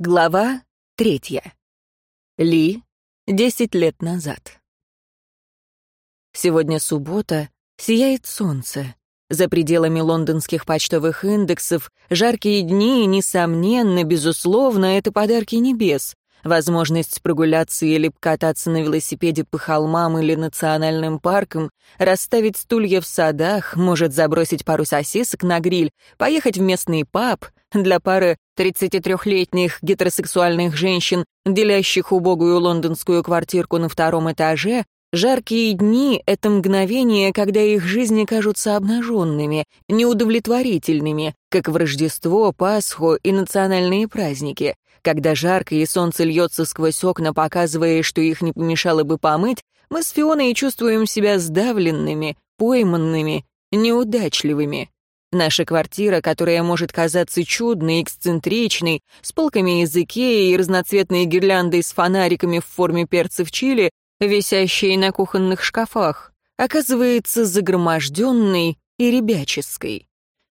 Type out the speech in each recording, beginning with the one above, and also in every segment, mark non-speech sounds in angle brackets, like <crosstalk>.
Глава третья. Ли. Десять лет назад. Сегодня суббота, сияет солнце. За пределами лондонских почтовых индексов жаркие дни, несомненно, безусловно, это подарки небес. Возможность прогуляться или кататься на велосипеде по холмам или национальным паркам, расставить стулья в садах, может забросить пару сосисок на гриль, поехать в местный паб — для пары 33-летних гетеросексуальных женщин, делящих убогую лондонскую квартирку на втором этаже, жаркие дни — это мгновение, когда их жизни кажутся обнаженными, неудовлетворительными, как в Рождество, Пасху и национальные праздники. Когда жарко и солнце льется сквозь окна, показывая, что их не помешало бы помыть, мы с Фионой чувствуем себя сдавленными, пойманными, неудачливыми. Наша квартира, которая может казаться чудной, эксцентричной, с полками из Икеи и разноцветной гирляндой с фонариками в форме перцев чили, висящей на кухонных шкафах, оказывается загроможденной и ребяческой.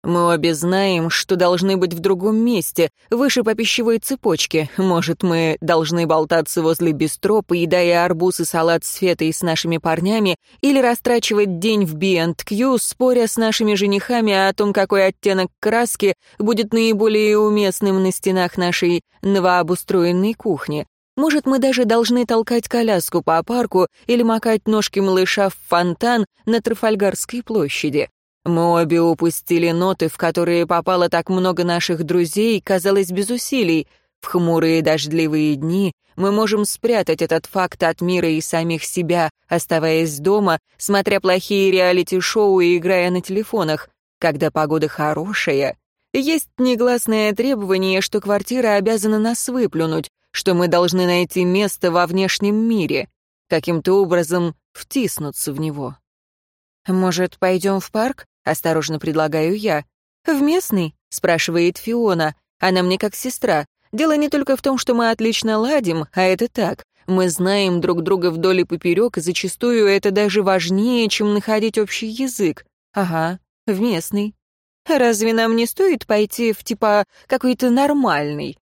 Мы обе знаем, что должны быть в другом месте, выше по пищевой цепочке. Может, мы должны болтаться возле бистро, поедая арбуз и салат с фетой с нашими парнями, или растрачивать день в B&Q, споря с нашими женихами о том, какой оттенок краски будет наиболее уместным на стенах нашей новообустроенной кухни. Может, мы даже должны толкать коляску по парку или макать ножки малыша в фонтан на Трафальгарской площади. Мы обе упустили ноты, в которые попало так много наших друзей, казалось, без усилий. В хмурые дождливые дни мы можем спрятать этот факт от мира и самих себя, оставаясь дома, смотря плохие реалити-шоу и играя на телефонах. Когда погода хорошая, есть негласное требование, что квартира обязана нас выплюнуть, что мы должны найти место во внешнем мире, каким-то образом втиснуться в него. «Может, пойдем в парк?» — осторожно предлагаю я. «В местный?» — спрашивает Фиона. «Она мне как сестра. Дело не только в том, что мы отлично ладим, а это так. Мы знаем друг друга вдоль и поперек, и зачастую это даже важнее, чем находить общий язык. Ага, в местный. Разве нам не стоит пойти в типа какой-то нормальный?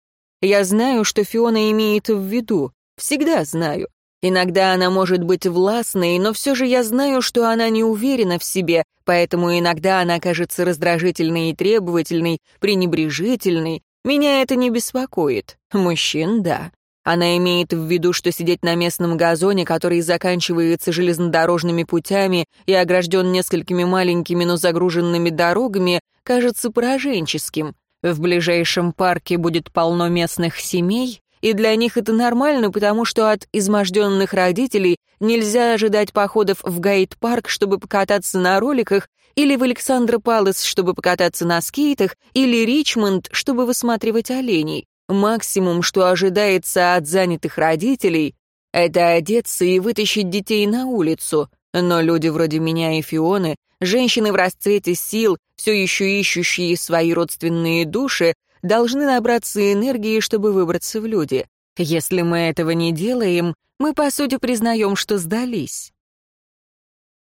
Я знаю, что Фиона имеет в виду. Всегда знаю. Иногда она может быть властной, но все же я знаю, что она не уверена в себе, поэтому иногда она кажется раздражительной и требовательной, пренебрежительной. Меня это не беспокоит. Мужчин — да. Она имеет в виду, что сидеть на местном газоне, который заканчивается железнодорожными путями и огражден несколькими маленькими, но загруженными дорогами, кажется пораженческим. В ближайшем парке будет полно местных семей, и для них это нормально, потому что от изможденных родителей нельзя ожидать походов в Гайд-парк, чтобы покататься на роликах, или в Александра Палас, чтобы покататься на скейтах, или Ричмонд, чтобы высматривать оленей. Максимум, что ожидается от занятых родителей, это одеться и вытащить детей на улицу. Но люди вроде меня и Фионы, женщины в расцвете сил, все еще ищущие свои родственные души, должны набраться энергии, чтобы выбраться в люди. Если мы этого не делаем, мы, по сути, признаем, что сдались.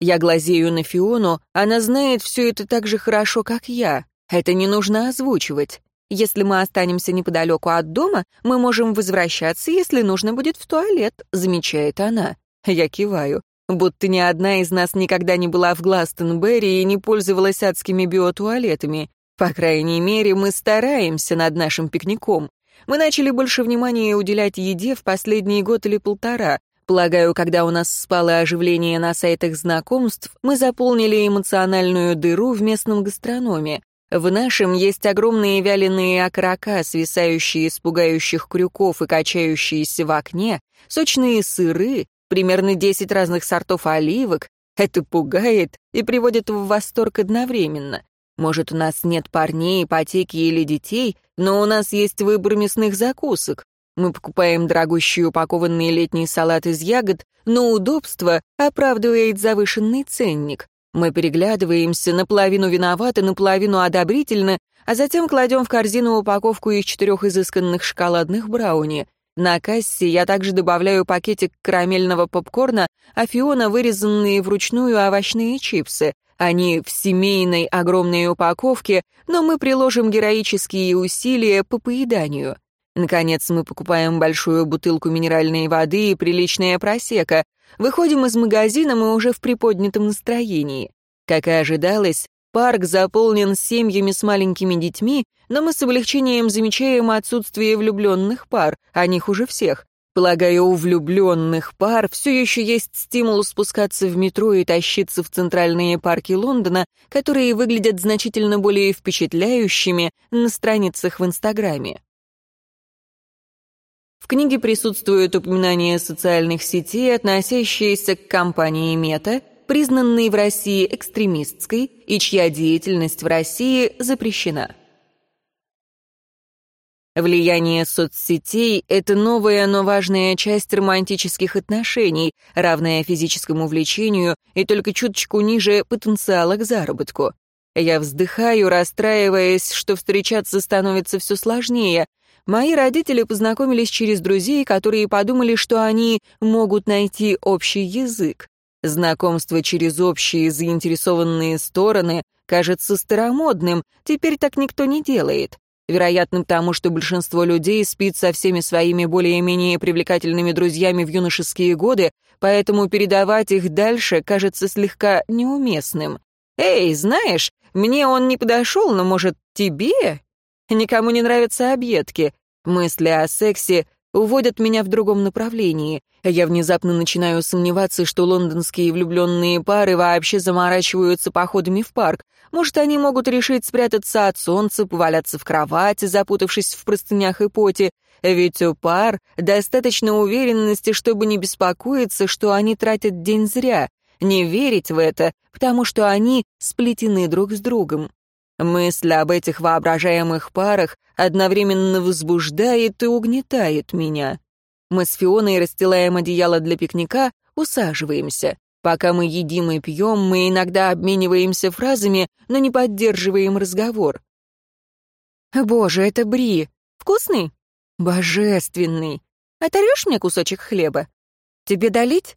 Я глазею на Фиону, она знает все это так же хорошо, как я. Это не нужно озвучивать. Если мы останемся неподалеку от дома, мы можем возвращаться, если нужно будет в туалет», — замечает она. Я киваю. Будто ни одна из нас никогда не была в Гластонберри и не пользовалась адскими биотуалетами. По крайней мере, мы стараемся над нашим пикником. Мы начали больше внимания уделять еде в последний год или полтора. Полагаю, когда у нас спало оживление на сайтах знакомств, мы заполнили эмоциональную дыру в местном гастрономе. В нашем есть огромные вяленые окорока, свисающие из пугающих крюков и качающиеся в окне, сочные сыры, примерно 10 разных сортов оливок. Это пугает и приводит в восторг одновременно. Может, у нас нет парней, ипотеки или детей, но у нас есть выбор мясных закусок. Мы покупаем дорогущий упакованный летний салат из ягод, но удобство оправдывает завышенный ценник. Мы переглядываемся, наполовину виноваты, наполовину одобрительно, а затем кладем в корзину упаковку из четырех изысканных шоколадных брауни. На кассе я также добавляю пакетик карамельного попкорна, а Фиона вырезанные вручную овощные чипсы. Они в семейной огромной упаковке, но мы приложим героические усилия по поеданию. Наконец мы покупаем большую бутылку минеральной воды и приличная просека. Выходим из магазина, мы уже в приподнятом настроении. Как и ожидалось, парк заполнен семьями с маленькими детьми, но мы с облегчением замечаем отсутствие влюбленных пар, о них уже всех. Полагаю, у влюбленных пар все еще есть стимул спускаться в метро и тащиться в центральные парки Лондона, которые выглядят значительно более впечатляющими на страницах в Инстаграме. В книге присутствуют упоминания социальных сетей, относящиеся к компании Мета, признанной в России экстремистской и чья деятельность в России запрещена. Влияние соцсетей — это новая, но важная часть романтических отношений, равная физическому влечению и только чуточку ниже потенциала к заработку. Я вздыхаю, расстраиваясь, что встречаться становится все сложнее, Мои родители познакомились через друзей, которые подумали, что они могут найти общий язык. Знакомство через общие заинтересованные стороны кажется старомодным, теперь так никто не делает. Вероятно, потому что большинство людей спит со всеми своими более-менее привлекательными друзьями в юношеские годы, поэтому передавать их дальше кажется слегка неуместным. «Эй, знаешь, мне он не подошел, но, может, тебе?» Никому не нравятся объедки. Мысли о сексе уводят меня в другом направлении. Я внезапно начинаю сомневаться, что лондонские влюбленные пары вообще заморачиваются походами в парк. Может, они могут решить спрятаться от солнца, поваляться в кровати, запутавшись в простынях и поте. Ведь у пар достаточно уверенности, чтобы не беспокоиться, что они тратят день зря. Не верить в это, потому что они сплетены друг с другом. Мысль об этих воображаемых парах одновременно возбуждает и угнетает меня. Мы с Фионой расстилаем одеяло для пикника, усаживаемся. Пока мы едим и пьем, мы иногда обмениваемся фразами, но не поддерживаем разговор. «Боже, это бри! Вкусный?» «Божественный! Оторвешь мне кусочек хлеба? Тебе долить?»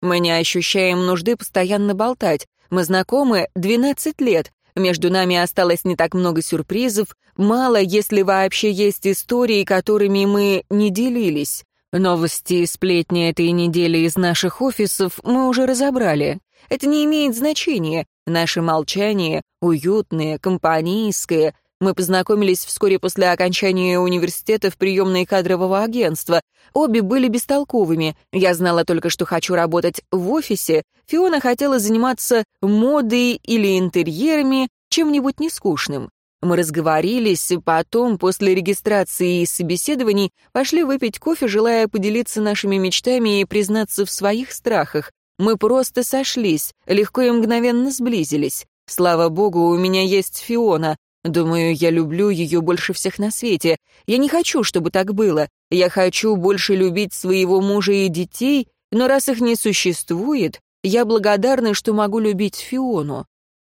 Мы не ощущаем нужды постоянно болтать. Мы знакомы 12 лет, между нами осталось не так много сюрпризов, мало, если вообще есть истории, которыми мы не делились. Новости и сплетни этой недели из наших офисов мы уже разобрали. Это не имеет значения. Наше молчание, уютное, компанейское. Мы познакомились вскоре после окончания университета в приемной кадрового агентства. Обе были бестолковыми. Я знала только, что хочу работать в офисе. Фиона хотела заниматься модой или интерьерами, чем-нибудь нескучным. Мы разговорились, потом, после регистрации и собеседований, пошли выпить кофе, желая поделиться нашими мечтами и признаться в своих страхах. Мы просто сошлись, легко и мгновенно сблизились. Слава богу, у меня есть Фиона. Думаю, я люблю ее больше всех на свете. Я не хочу, чтобы так было. Я хочу больше любить своего мужа и детей, но раз их не существует, я благодарна, что могу любить Фиону.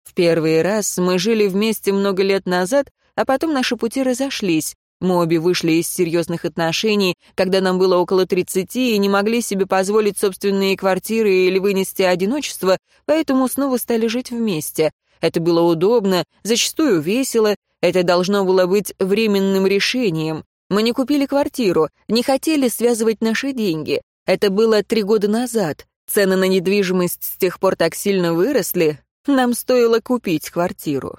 В первый раз мы жили вместе много лет назад, а потом наши пути разошлись. Мы обе вышли из серьезных отношений, когда нам было около 30 и не могли себе позволить собственные квартиры или вынести одиночество, поэтому снова стали жить вместе. Это было удобно, зачастую весело, это должно было быть временным решением. Мы не купили квартиру, не хотели связывать наши деньги. Это было три года назад. Цены на недвижимость с тех пор так сильно выросли, нам стоило купить квартиру.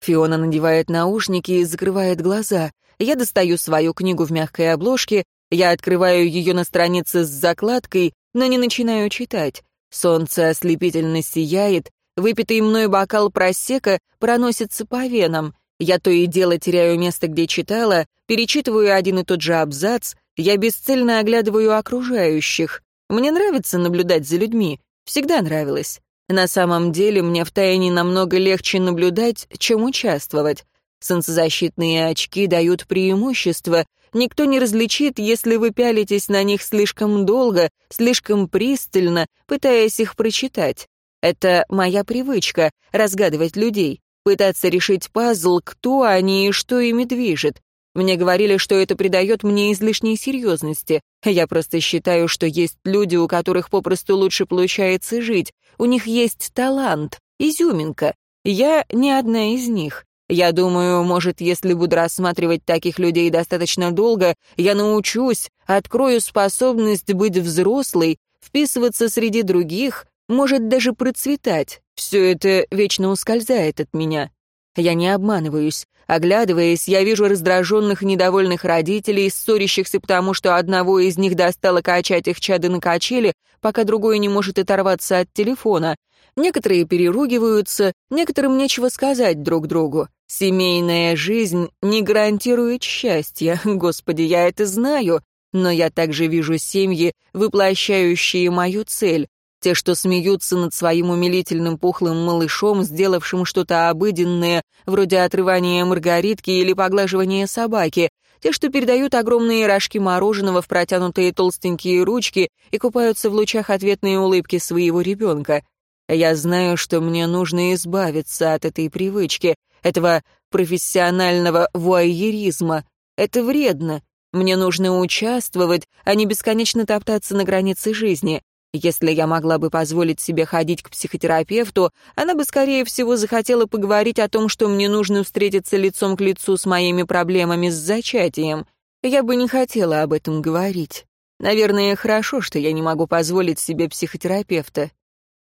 Фиона надевает наушники и закрывает глаза. Я достаю свою книгу в мягкой обложке, я открываю ее на странице с закладкой, но не начинаю читать. Солнце ослепительно сияет, Выпитый мной бокал просека проносится по венам. Я то и дело теряю место, где читала, перечитываю один и тот же абзац, я бесцельно оглядываю окружающих. Мне нравится наблюдать за людьми, всегда нравилось. На самом деле мне втайне намного легче наблюдать, чем участвовать. Солнцезащитные очки дают преимущество. Никто не различит, если вы пялитесь на них слишком долго, слишком пристально, пытаясь их прочитать. Это моя привычка — разгадывать людей, пытаться решить пазл, кто они и что ими движет. Мне говорили, что это придает мне излишней серьезности. Я просто считаю, что есть люди, у которых попросту лучше получается жить. У них есть талант, изюминка. Я не одна из них. Я думаю, может, если буду рассматривать таких людей достаточно долго, я научусь, открою способность быть взрослой, вписываться среди других, может даже процветать. Все это вечно ускользает от меня. Я не обманываюсь. Оглядываясь, я вижу раздраженных недовольных родителей, ссорящихся потому, что одного из них достало качать их чады на качели, пока другой не может оторваться от телефона. Некоторые переругиваются, некоторым нечего сказать друг другу. Семейная жизнь не гарантирует счастья, <laughs> господи, я это знаю, но я также вижу семьи, воплощающие мою цель, те, что смеются над своим умилительным пухлым малышом, сделавшим что-то обыденное, вроде отрывания маргаритки или поглаживания собаки, те, что передают огромные рожки мороженого в протянутые толстенькие ручки и купаются в лучах ответной улыбки своего ребенка. Я знаю, что мне нужно избавиться от этой привычки, этого профессионального вуайеризма. Это вредно. Мне нужно участвовать, а не бесконечно топтаться на границе жизни. Если я могла бы позволить себе ходить к психотерапевту, она бы, скорее всего, захотела поговорить о том, что мне нужно встретиться лицом к лицу с моими проблемами с зачатием. Я бы не хотела об этом говорить. Наверное, хорошо, что я не могу позволить себе психотерапевта.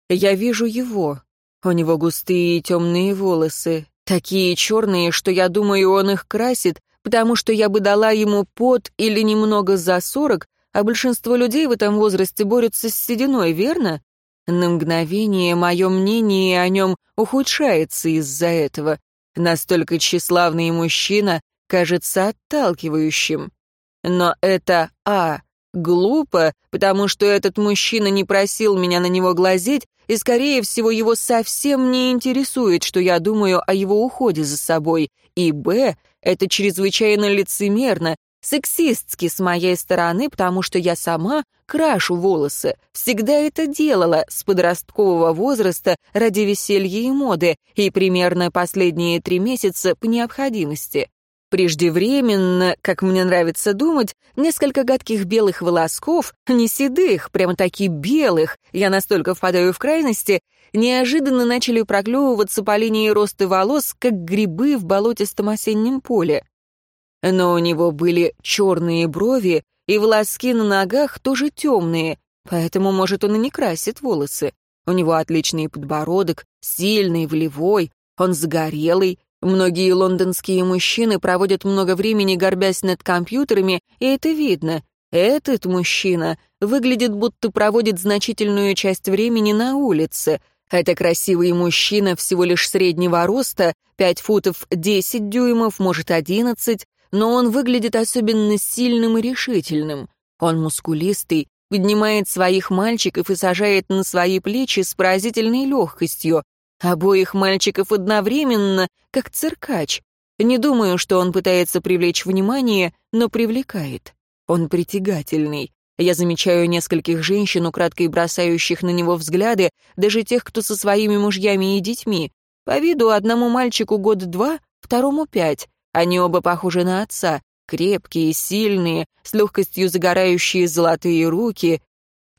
Я вижу его. У него густые темные волосы, такие черные, что я думаю, он их красит, потому что я бы дала ему пот или немного за сорок, а большинство людей в этом возрасте борются с сединой, верно? На мгновение мое мнение о нем ухудшается из-за этого. Настолько тщеславный мужчина кажется отталкивающим. Но это А. Глупо, потому что этот мужчина не просил меня на него глазеть, и, скорее всего, его совсем не интересует, что я думаю о его уходе за собой. И Б. Это чрезвычайно лицемерно, Сексистски с моей стороны, потому что я сама крашу волосы. Всегда это делала с подросткового возраста ради веселья и моды, и примерно последние три месяца по необходимости. Преждевременно, как мне нравится думать, несколько гадких белых волосков, не седых, прямо-таки белых, я настолько впадаю в крайности, неожиданно начали проклевываться по линии роста волос, как грибы в болотистом осеннем поле но у него были черные брови, и волоски на ногах тоже темные, поэтому, может, он и не красит волосы. У него отличный подбородок, сильный, волевой, он загорелый. Многие лондонские мужчины проводят много времени, горбясь над компьютерами, и это видно. Этот мужчина выглядит, будто проводит значительную часть времени на улице. Это красивый мужчина всего лишь среднего роста, 5 футов 10 дюймов, может 11, но он выглядит особенно сильным и решительным. Он мускулистый, поднимает своих мальчиков и сажает на свои плечи с поразительной легкостью. Обоих мальчиков одновременно, как циркач. Не думаю, что он пытается привлечь внимание, но привлекает. Он притягательный. Я замечаю нескольких женщин, украдкой бросающих на него взгляды, даже тех, кто со своими мужьями и детьми. По виду одному мальчику год два, второму пять. Они оба похожи на отца, крепкие, сильные, с легкостью загорающие золотые руки.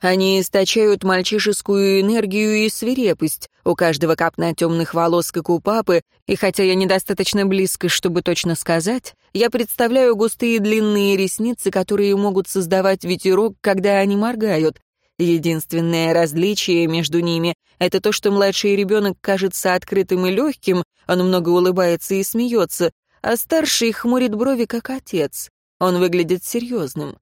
Они источают мальчишескую энергию и свирепость. У каждого капна темных волос, как у папы, и хотя я недостаточно близко, чтобы точно сказать, я представляю густые длинные ресницы, которые могут создавать ветерок, когда они моргают. Единственное различие между ними — это то, что младший ребенок кажется открытым и легким, он много улыбается и смеется, а старший хмурит брови, как отец. Он выглядит серьезным.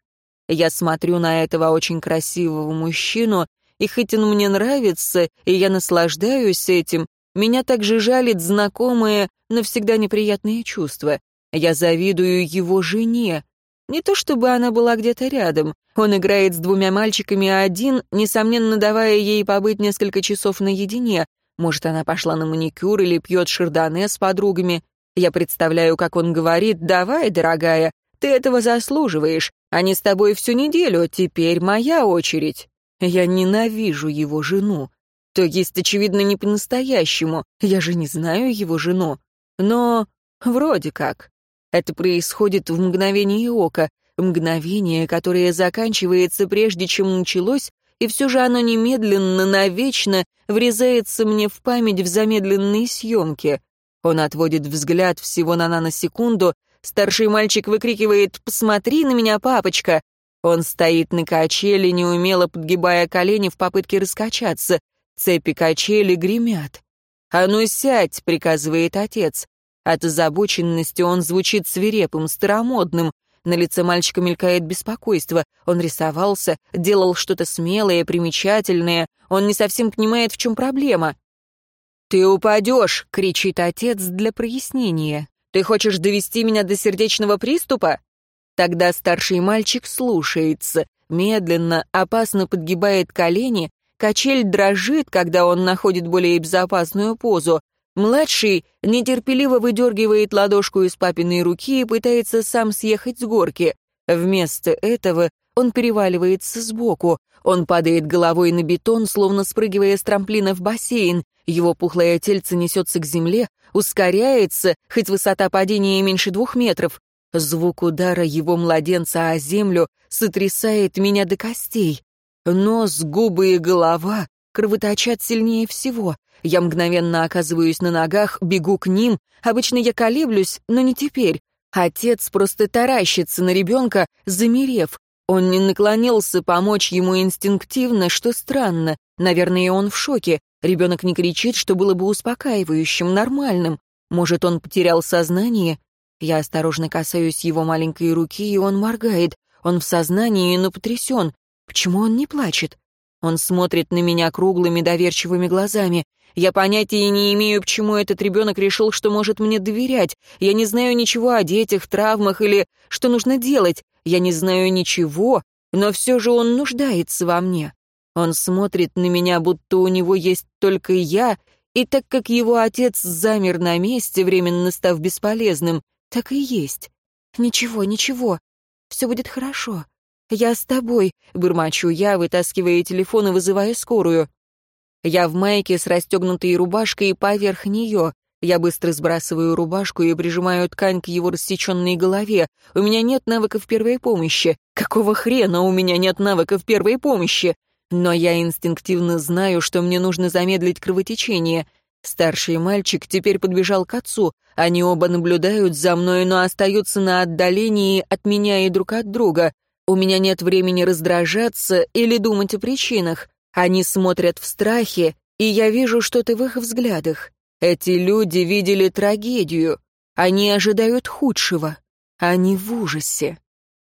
Я смотрю на этого очень красивого мужчину, и хоть он мне нравится, и я наслаждаюсь этим, меня также жалит знакомое, но всегда неприятное чувство. Я завидую его жене. Не то чтобы она была где-то рядом. Он играет с двумя мальчиками один, несомненно давая ей побыть несколько часов наедине. Может, она пошла на маникюр или пьет шардоне с подругами. Я представляю, как он говорит, «Давай, дорогая, ты этого заслуживаешь. Они с тобой всю неделю, теперь моя очередь». Я ненавижу его жену. То есть, очевидно, не по-настоящему. Я же не знаю его жену. Но вроде как. Это происходит в мгновение ока, мгновение, которое заканчивается прежде, чем началось, и все же оно немедленно, навечно врезается мне в память в замедленной съемке. Он отводит взгляд всего на наносекунду. Старший мальчик выкрикивает «Посмотри на меня, папочка!» Он стоит на качели, неумело подгибая колени в попытке раскачаться. Цепи качели гремят. «А ну сядь!» — приказывает отец. От озабоченности он звучит свирепым, старомодным. На лице мальчика мелькает беспокойство. Он рисовался, делал что-то смелое, примечательное. Он не совсем понимает, в чем проблема. «Ты упадешь!» — кричит отец для прояснения. «Ты хочешь довести меня до сердечного приступа?» Тогда старший мальчик слушается, медленно, опасно подгибает колени, качель дрожит, когда он находит более безопасную позу. Младший нетерпеливо выдергивает ладошку из папиной руки и пытается сам съехать с горки. Вместо этого он переваливается сбоку. Он падает головой на бетон, словно спрыгивая с трамплина в бассейн. Его пухлое тельце несется к земле, ускоряется, хоть высота падения меньше двух метров. Звук удара его младенца о землю сотрясает меня до костей. Нос, губы и голова кровоточат сильнее всего. Я мгновенно оказываюсь на ногах, бегу к ним. Обычно я колеблюсь, но не теперь. Отец просто таращится на ребенка, замерев. Он не наклонился помочь ему инстинктивно, что странно. Наверное, он в шоке. Ребенок не кричит, что было бы успокаивающим, нормальным. Может, он потерял сознание? Я осторожно касаюсь его маленькой руки, и он моргает. Он в сознании, но потрясен. Почему он не плачет? Он смотрит на меня круглыми доверчивыми глазами. Я понятия не имею, почему этот ребенок решил, что может мне доверять. Я не знаю ничего о детях, травмах или что нужно делать. Я не знаю ничего, но все же он нуждается во мне. Он смотрит на меня, будто у него есть только я, и так как его отец замер на месте, временно став бесполезным, так и есть. Ничего, ничего, все будет хорошо. Я с тобой, бормочу я, вытаскивая телефон и вызывая скорую. Я в майке с расстегнутой рубашкой поверх нее. Я быстро сбрасываю рубашку и прижимаю ткань к его рассеченной голове. У меня нет навыков первой помощи. Какого хрена у меня нет навыков первой помощи? Но я инстинктивно знаю, что мне нужно замедлить кровотечение. Старший мальчик теперь подбежал к отцу. Они оба наблюдают за мной, но остаются на отдалении от меня и друг от друга. У меня нет времени раздражаться или думать о причинах. Они смотрят в страхе, и я вижу что-то в их взглядах. Эти люди видели трагедию. Они ожидают худшего. Они в ужасе.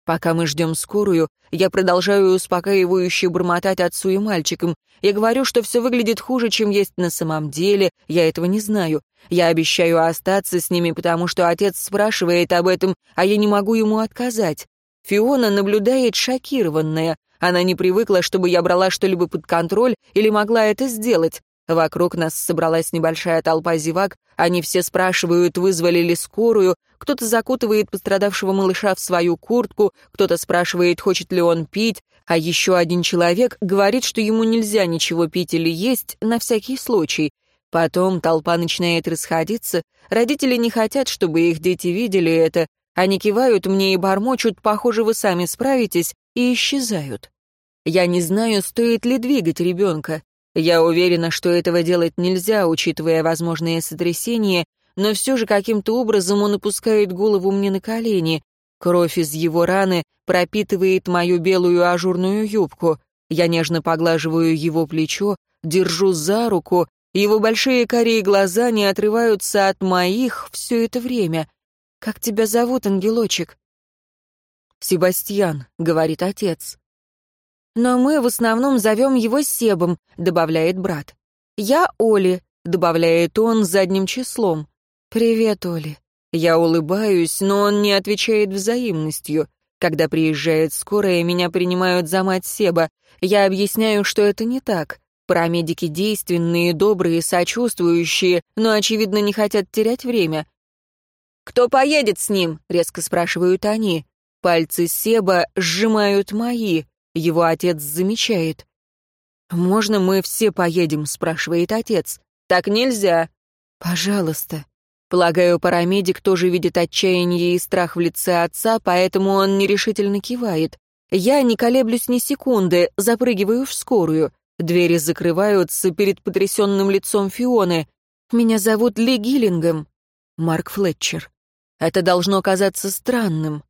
Пока мы ждем скорую, я продолжаю успокаивающе бормотать отцу и мальчикам. Я говорю, что все выглядит хуже, чем есть на самом деле, я этого не знаю. Я обещаю остаться с ними, потому что отец спрашивает об этом, а я не могу ему отказать. Фиона наблюдает шокированная. Она не привыкла, чтобы я брала что-либо под контроль или могла это сделать. Вокруг нас собралась небольшая толпа зевак, они все спрашивают, вызвали ли скорую, кто-то закутывает пострадавшего малыша в свою куртку, кто-то спрашивает, хочет ли он пить, а еще один человек говорит, что ему нельзя ничего пить или есть на всякий случай. Потом толпа начинает расходиться, родители не хотят, чтобы их дети видели это, они кивают мне и бормочут, похоже, вы сами справитесь, и исчезают. Я не знаю, стоит ли двигать ребенка. Я уверена, что этого делать нельзя, учитывая возможные сотрясения, но все же каким-то образом он опускает голову мне на колени. Кровь из его раны пропитывает мою белую ажурную юбку. Я нежно поглаживаю его плечо, держу за руку, его большие карие глаза не отрываются от моих все это время. «Как тебя зовут, ангелочек?» «Себастьян», — говорит отец. «Но мы в основном зовем его Себом», — добавляет брат. «Я Оли», — добавляет он задним числом. «Привет, Оли». Я улыбаюсь, но он не отвечает взаимностью. Когда приезжает скорая, меня принимают за мать Себа. Я объясняю, что это не так. Парамедики действенные, добрые, сочувствующие, но, очевидно, не хотят терять время. «Кто поедет с ним?» — резко спрашивают они. Пальцы Себа сжимают мои. Его отец замечает. «Можно мы все поедем?» — спрашивает отец. «Так нельзя». «Пожалуйста». Полагаю, парамедик тоже видит отчаяние и страх в лице отца, поэтому он нерешительно кивает. Я не колеблюсь ни секунды, запрыгиваю в скорую. Двери закрываются перед потрясенным лицом Фионы. «Меня зовут Ли Гиллингем». Марк Флетчер. Это должно казаться странным.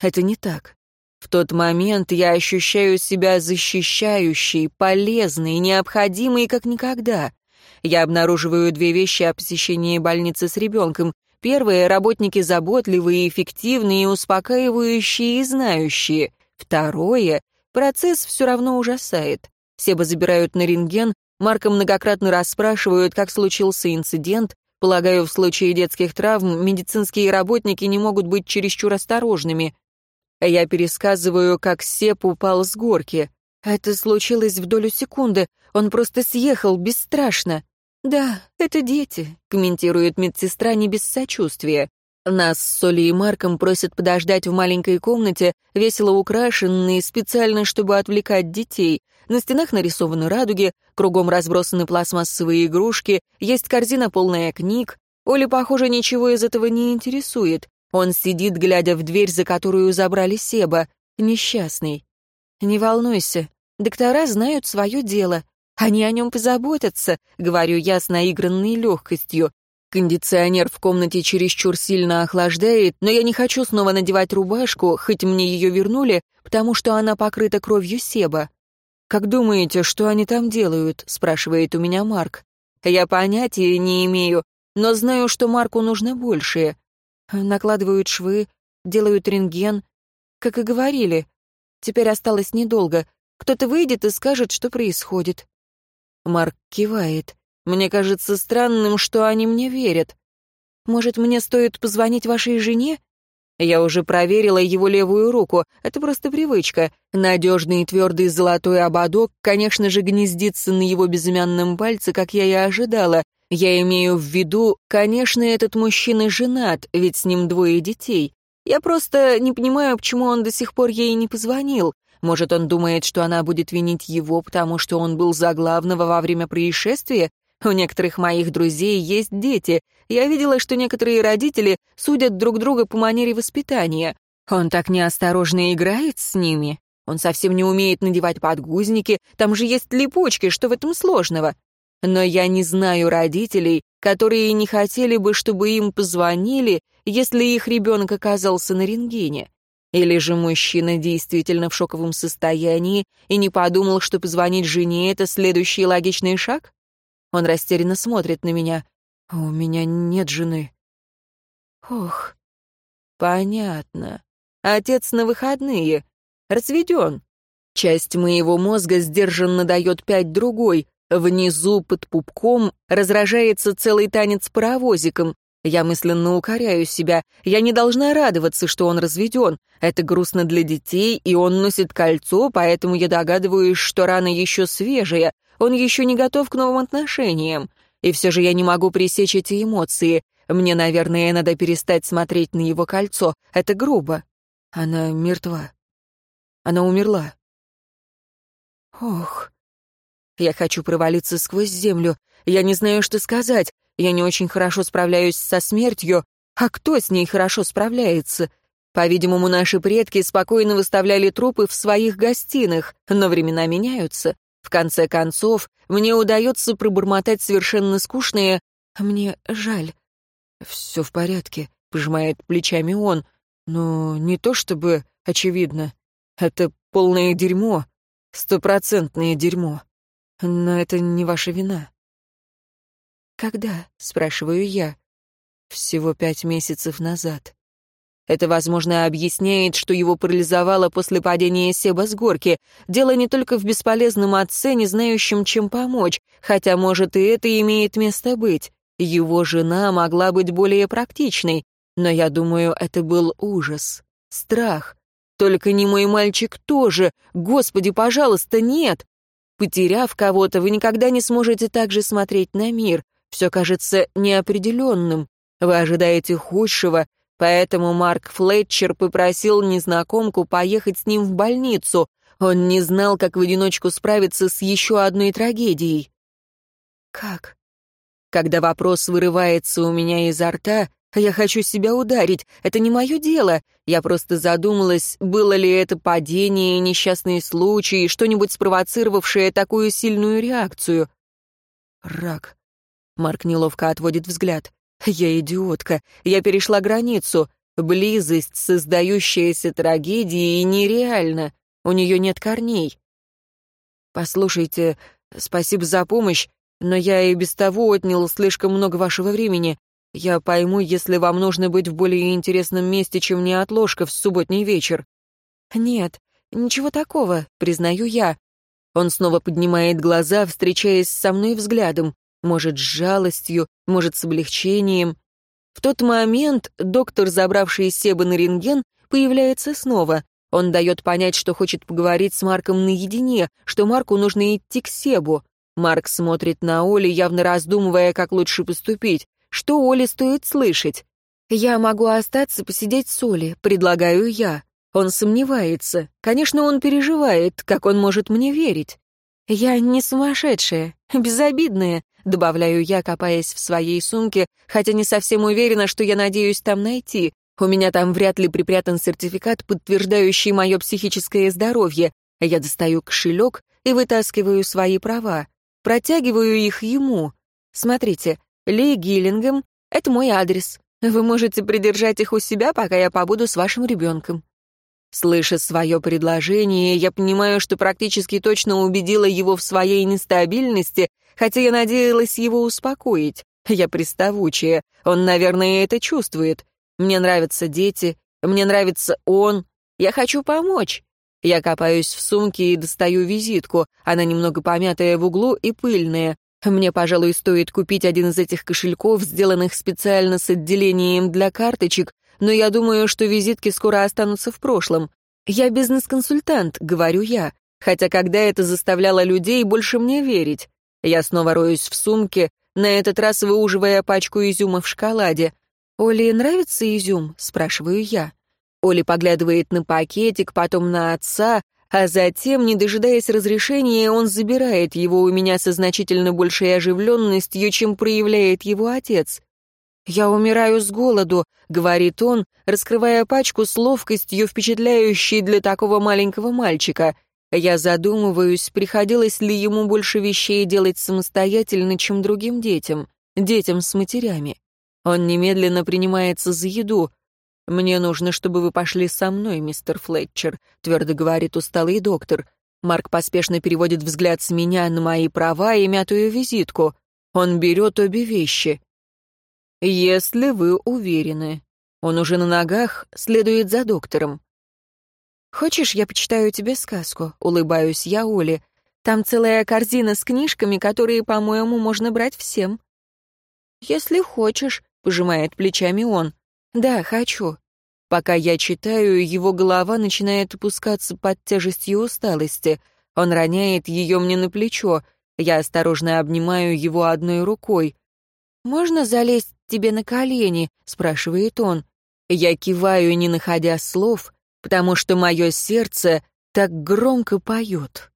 Это не так. В тот момент я ощущаю себя защищающей, полезной, необходимой, как никогда. Я обнаруживаю две вещи о посещении больницы с ребенком. Первое — работники заботливые, эффективные, успокаивающие и знающие. Второе — процесс все равно ужасает. Себа забирают на рентген, Марка многократно расспрашивают, как случился инцидент. Полагаю, в случае детских травм медицинские работники не могут быть чересчур осторожными. Я пересказываю, как Сеп упал с горки. Это случилось в долю секунды. Он просто съехал бесстрашно. «Да, это дети», — комментирует медсестра не без сочувствия. Нас с Соли и Марком просят подождать в маленькой комнате, весело украшенные, специально, чтобы отвлекать детей. На стенах нарисованы радуги, кругом разбросаны пластмассовые игрушки, есть корзина полная книг. Оли, похоже, ничего из этого не интересует. Он сидит, глядя в дверь, за которую забрали Себа. Несчастный. «Не волнуйся, доктора знают свое дело. Они о нем позаботятся», — говорю я с наигранной легкостью. Кондиционер в комнате чересчур сильно охлаждает, но я не хочу снова надевать рубашку, хоть мне ее вернули, потому что она покрыта кровью Себа. «Как думаете, что они там делают?» — спрашивает у меня Марк. Я понятия не имею, но знаю, что Марку нужно большее. Накладывают швы, делают рентген. Как и говорили. Теперь осталось недолго. Кто-то выйдет и скажет, что происходит. Марк кивает. Мне кажется странным, что они мне верят. Может, мне стоит позвонить вашей жене? Я уже проверила его левую руку. Это просто привычка. Надежный и твердый золотой ободок, конечно же, гнездится на его безымянном пальце, как я и ожидала. Я имею в виду, конечно, этот мужчина женат, ведь с ним двое детей. Я просто не понимаю, почему он до сих пор ей не позвонил. Может, он думает, что она будет винить его, потому что он был за главного во время происшествия? У некоторых моих друзей есть дети. Я видела, что некоторые родители судят друг друга по манере воспитания. Он так неосторожно играет с ними. Он совсем не умеет надевать подгузники. Там же есть липучки, что в этом сложного? Но я не знаю родителей, которые не хотели бы, чтобы им позвонили, если их ребенок оказался на рентгене. Или же мужчина действительно в шоковом состоянии и не подумал, что позвонить жене — это следующий логичный шаг? Он растерянно смотрит на меня. «У меня нет жены». Ох, понятно. Отец на выходные. Разведен. Часть моего мозга сдержанно дает пять другой. Внизу, под пупком, разражается целый танец паровозиком. Я мысленно укоряю себя. Я не должна радоваться, что он разведен. Это грустно для детей, и он носит кольцо, поэтому я догадываюсь, что рана еще свежая. Он еще не готов к новым отношениям. И все же я не могу пресечь эти эмоции. Мне, наверное, надо перестать смотреть на его кольцо. Это грубо. Она мертва. Она умерла. Ох, я хочу провалиться сквозь землю. Я не знаю, что сказать. Я не очень хорошо справляюсь со смертью. А кто с ней хорошо справляется? По-видимому, наши предки спокойно выставляли трупы в своих гостиных, но времена меняются. В конце концов, мне удается пробормотать совершенно скучные «мне жаль». «Все в порядке», — пожимает плечами он. «Но не то чтобы очевидно. Это полное дерьмо, стопроцентное дерьмо». Но это не ваша вина. Когда? спрашиваю я. Всего пять месяцев назад. Это, возможно, объясняет, что его парализовало после падения Себа с горки. Дело не только в бесполезном отце, не знающем, чем помочь, хотя, может, и это имеет место быть. Его жена могла быть более практичной, но я думаю, это был ужас, страх. Только не мой мальчик тоже. Господи, пожалуйста, нет. Потеряв кого-то, вы никогда не сможете так же смотреть на мир. Все кажется неопределенным. Вы ожидаете худшего, поэтому Марк Флетчер попросил незнакомку поехать с ним в больницу. Он не знал, как в одиночку справиться с еще одной трагедией. Как? Когда вопрос вырывается у меня изо рта, я хочу себя ударить. Это не мое дело. Я просто задумалась, было ли это падение, несчастный случай, что-нибудь спровоцировавшее такую сильную реакцию. Рак. Марк неловко отводит взгляд. Я идиотка. Я перешла границу. Близость, создающаяся трагедией, нереальна. У нее нет корней. Послушайте, спасибо за помощь, но я и без того отнял слишком много вашего времени. Я пойму, если вам нужно быть в более интересном месте, чем неотложка в субботний вечер. Нет, ничего такого, признаю я. Он снова поднимает глаза, встречаясь со мной взглядом. Может, с жалостью, может, с облегчением. В тот момент доктор, забравший Себа на рентген, появляется снова. Он дает понять, что хочет поговорить с Марком наедине, что Марку нужно идти к Себу. Марк смотрит на Оли, явно раздумывая, как лучше поступить. Что Оле стоит слышать? «Я могу остаться посидеть с Олей», — предлагаю я. Он сомневается. Конечно, он переживает, как он может мне верить. «Я не сумасшедшая, <laughs> безобидная», — добавляю я, копаясь в своей сумке, хотя не совсем уверена, что я надеюсь там найти. У меня там вряд ли припрятан сертификат, подтверждающий мое психическое здоровье. Я достаю кошелек и вытаскиваю свои права. Протягиваю их ему. Смотрите, Ли Гиллингем — это мой адрес. Вы можете придержать их у себя, пока я побуду с вашим ребенком. Слыша свое предложение, я понимаю, что практически точно убедила его в своей нестабильности, хотя я надеялась его успокоить. Я приставучая, он, наверное, это чувствует. Мне нравятся дети, мне нравится он. Я хочу помочь. Я копаюсь в сумке и достаю визитку. Она немного помятая в углу и пыльная. Мне, пожалуй, стоит купить один из этих кошельков, сделанных специально с отделением для карточек, но я думаю, что визитки скоро останутся в прошлом. Я бизнес-консультант, говорю я, хотя когда это заставляло людей больше мне верить. Я снова роюсь в сумке, на этот раз выуживая пачку изюма в шоколаде. «Оле нравится изюм?» — спрашиваю я. Оля поглядывает на пакетик, потом на отца, а затем, не дожидаясь разрешения, он забирает его у меня со значительно большей оживленностью, чем проявляет его отец. «Я умираю с голоду», — говорит он, раскрывая пачку с ловкостью, впечатляющей для такого маленького мальчика. Я задумываюсь, приходилось ли ему больше вещей делать самостоятельно, чем другим детям, детям с матерями. Он немедленно принимается за еду. «Мне нужно, чтобы вы пошли со мной, мистер Флетчер», — твердо говорит усталый доктор. Марк поспешно переводит взгляд с меня на мои права и мятую визитку. Он берет обе вещи. «Если вы уверены». Он уже на ногах, следует за доктором. «Хочешь, я почитаю тебе сказку?» — улыбаюсь я Оле. «Там целая корзина с книжками, которые, по-моему, можно брать всем». «Если хочешь», — пожимает плечами он. «Да, хочу». Пока я читаю, его голова начинает опускаться под тяжестью усталости. Он роняет ее мне на плечо. Я осторожно обнимаю его одной рукой. «Можно залезть тебе на колени?» — спрашивает он. Я киваю, не находя слов, потому что мое сердце так громко поет.